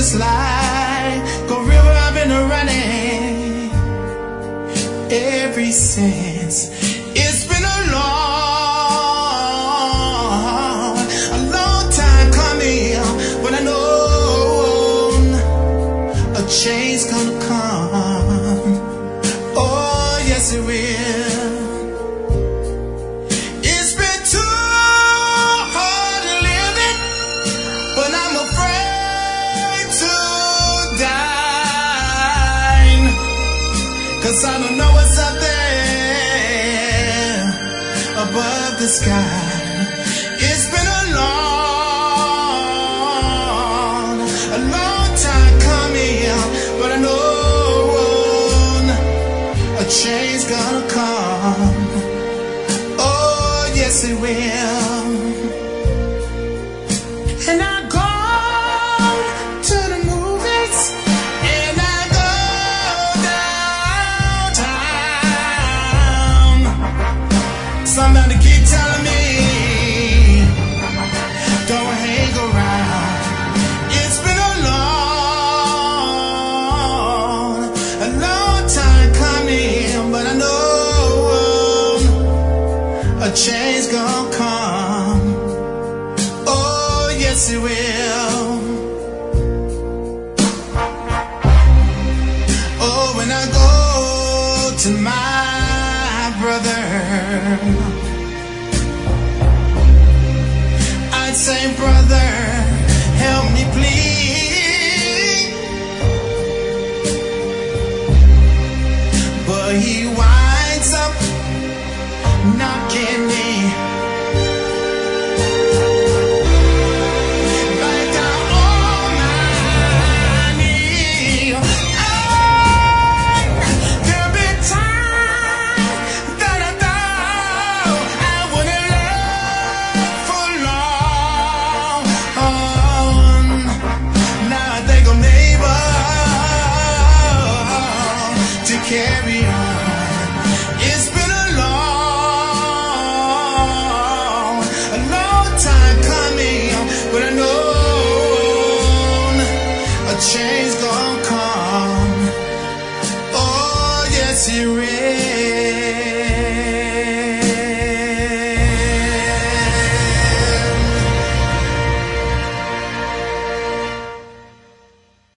this life. Go river, I've been running ever since. It's been a long, a long time coming, but I know a change's gonna come. Oh yes, it will. Above the sky. It's been a long, a long time coming, but I know a change's gonna come. Oh, yes, it will. A change gonna come. Oh, yes, it will. Oh, when I go to my brother, I'd say, brother, help me please. But he winds up me carry on. It's been a long, a long time coming, but I know a change gonna come. Oh, yes, it is.